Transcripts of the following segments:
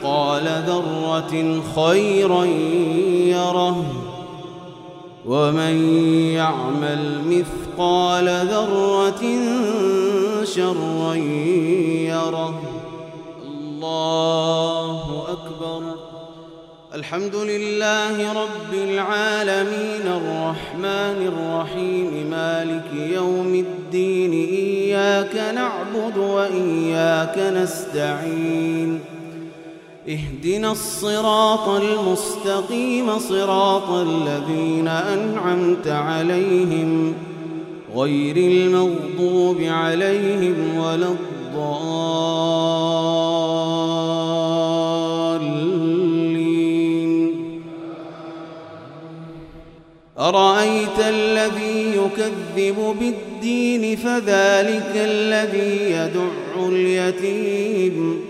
مثقال ذرة خيرا يره ومن يعمل مثقال ذرة شرا يره الله أكبر الحمد لله رب العالمين الرحمن الرحيم مالك يوم الدين إياك نعبد وإياك نستعين اهدنا الصراط المستقيم صراط الذين أنعمت عليهم غير المغضوب عليهم ولا الضالين. أرأيت الذي يكذب بالدين فذلك الذي يدع اليتيم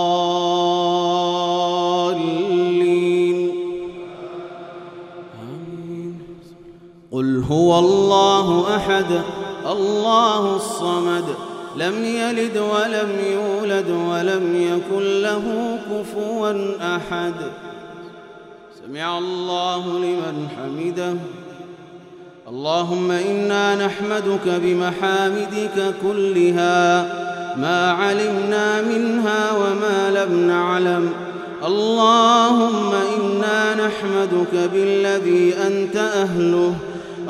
أحد. الله الصمد. لم يلد ولم يولد ولم يكن له كفوا أحد. سمع الله لمن حمده. اللهم إنا نحمدك بمحامدك كلها ما علمنا منها وما لم نعلم. اللهم إنا نحمدك بالذي أنت أهله.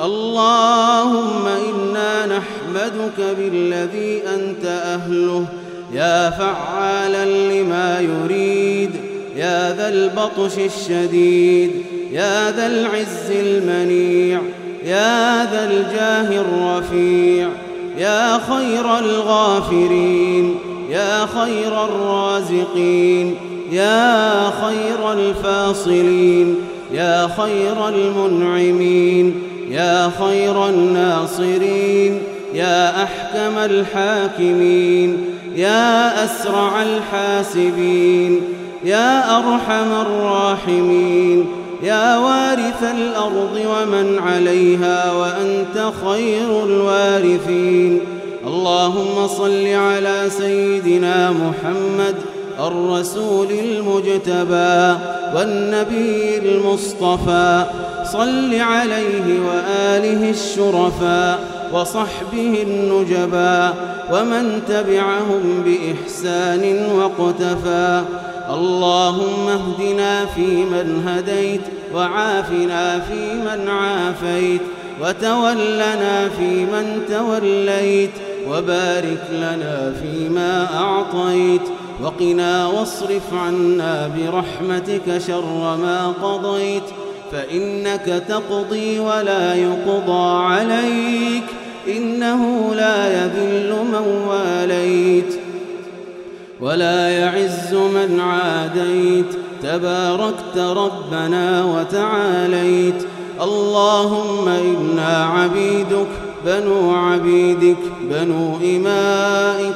اللهم إنا نحمدك بالذي أنت أهله. يا فعالا لما يريد. يا ذا البطش الشديد. يا ذا العز المنيع. يا ذا الجاه الرفيع. يا خير الغافرين. يا خير الرازقين. يا خير الفاصلين. يا خير المنعمين. يا خير الناصرين يا أحكم الحاكمين يا أسرع الحاسبين يا أرحم الراحمين يا وارث الأرض ومن عليها وأنت خير الوارثين. اللهم صل على سيدنا محمد الرسول المجتبى والنبي المصطفى. صل عليه وآله الشرفاء وصحبه النجبا ومن تبعهم بإحسان وقتفى اللهم اهدنا فيمن هديت وعافنا فيمن عافيت وتولنا فيمن توليت وبارك لنا فيما أعطيت. وقنا واصرف عنا برحمتك شر ما قضيت فإنك تقضي ولا يقضى عليك إنه لا يذل من واليت ولا يعز من عاديت تباركت ربنا وتعاليت اللهم إنا عبيدك بنو عبيدك بنو إمائك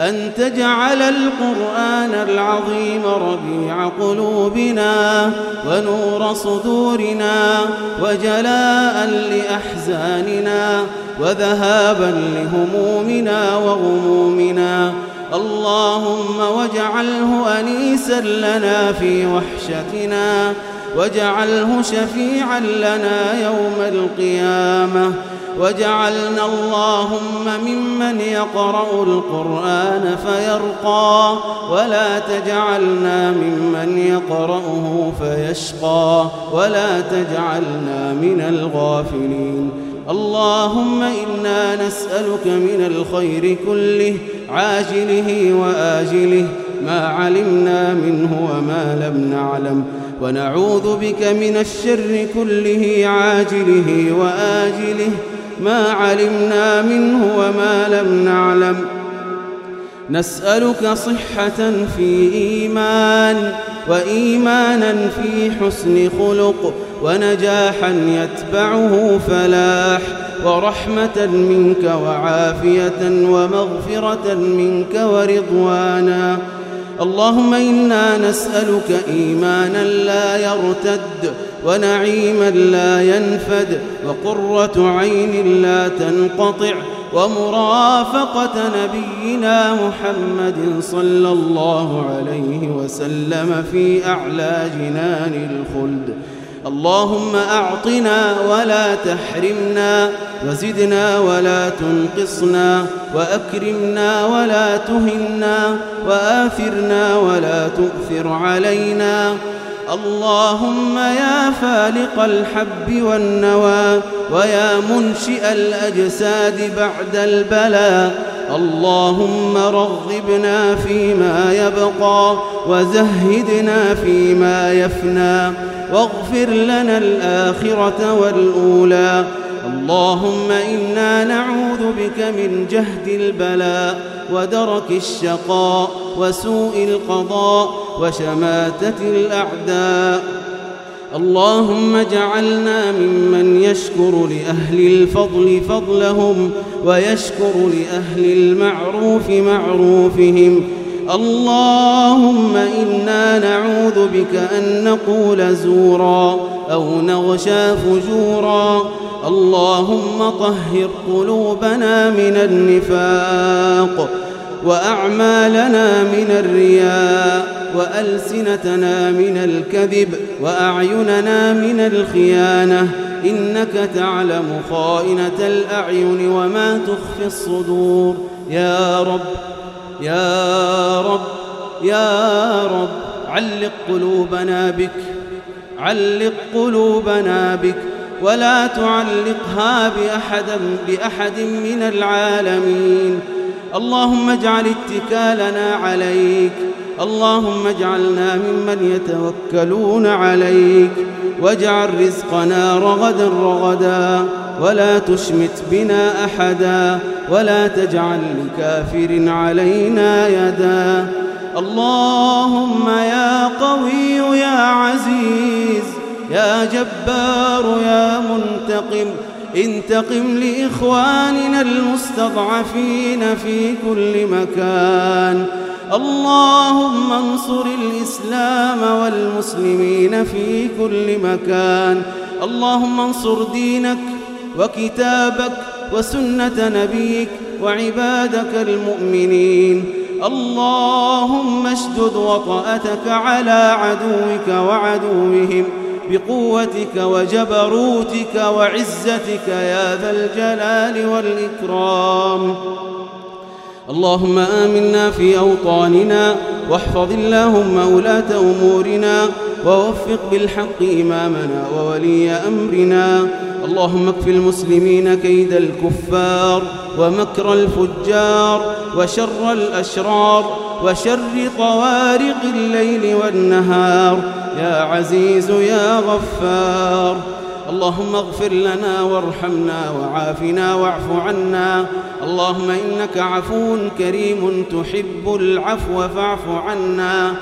أن تجعل القرآن العظيم ربيع قلوبنا ونور صدورنا وجلاء لأحزاننا وذهابا لهمومنا وغمومنا. اللهم واجعله أنيسا لنا في وحشتنا. واجعله شفيعا لنا يوم القيامة. واجعلنا اللهم ممن يقرأ القرآن فيرقى ولا تجعلنا ممن يقرأه فيشقى ولا تجعلنا من الغافلين. اللهم إنا نسألك من الخير كله عاجله وآجله ما علمنا منه وما لم نعلم. ونعوذ بك من الشر كله عاجله وآجله. ما علمنا منه وما لم نعلم. نسألك صحة في إيمان وإيمانا في حسن خلق ونجاحا يتبعه فلاح ورحمة منك وعافية ومغفرة منك ورضوانا. اللهم إنا نسألك إيمانا لا يرتد ونعيما لا ينفد وقرة عين لا تنقطع ومرافقة نبينا محمد صلى الله عليه وسلم في أعلى جنان الخلد اللهم أعطنا ولا تحرمنا وزدنا ولا تنقصنا وأكرمنا ولا تهنا وآثرنا ولا تؤثر علينا اللهم يا فالق الحب والنوى ويا منشئ الأجساد بعد البلاء اللهم رغبنا فيما يبقى وزهدنا فيما يفنى واغفر لنا الآخرة والأولى. اللهم إنا نعوذ بك من جهد البلاء ودرك الشقاء وسوء القضاء وشماتة الأعداء. اللهم اجعلنا ممن يشكر لأهل الفضل فضلهم ويشكر لأهل المعروف معروفهم. اللهم إنا نعوذ بك أن نقول زورا أو نغشى فجورا. اللهم طهر قلوبنا من النفاق وأعمالنا من الرياء. وألسنتنا من الكذب وأعيننا من الخيانة. إنك تعلم خائنة الأعين وما تخفي الصدور. يا رب يا رب يا رب علق قلوبنا بك علق قلوبنا بك ولا تعلقها بأحد, بأحد من العالمين. اللهم اجعل اتكالنا عليك. اللهم اجعلنا ممن يتوكلون عليك. واجعل رزقنا رغدا رغدا. ولا تشمت بنا أحدا. ولا تجعل لكافر علينا يدا. اللهم يا قوي يا عزيز. يا جبار يا منتقم. انتقم لإخواننا المستضعفين في كل مكان. اللهم انصر الإسلام والمسلمين في كل مكان. اللهم انصر دينك وكتابك وسنة نبيك وعبادك المؤمنين. اللهم اشدد وطأتك على عدوك وعدوهم. بقوتك وجبروتك وعزتك يا ذا الجلال والإكرام. اللهم آمنا في أوطاننا واحفظ اللهم ولاة أمورنا ووفق بالحق إمامنا وولي أمرنا. اللهم اكف المسلمين كيد الكفار ومكر الفجار وشر الأشرار وشر طوارق الليل والنهار. يا عزيز يا غفار اللهم اغفر لنا وارحمنا وعافنا واعف عنا. اللهم إنك عفو كريم تحب العفو فاعف عنا.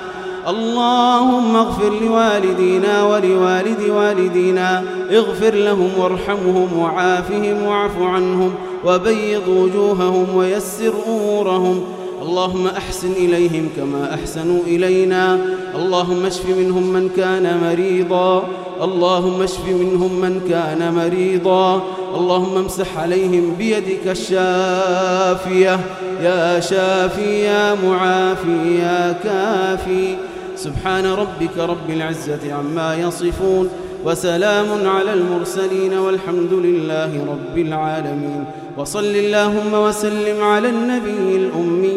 اللهم اغفر لوالدينا ولوالد والدينا. اغفر لهم وارحمهم وعافهم واعف عنهم وبيض وجوههم ويسر أمورهم. اللهم أحسن إليهم كما أحسنوا إلينا. اللهم اشف منهم من كان مريضا. اللهم اشف منهم من كان مريضا. اللهم امسح عليهم بيدك الشافية. يا شافي يا معافي يا كافي. سبحان ربك رب العزة عما يصفون. وسلام على المرسلين والحمد لله رب العالمين. وصل اللهم وسلم على النبي الأمي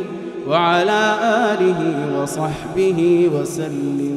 وعلى آله وصحبه وسلم.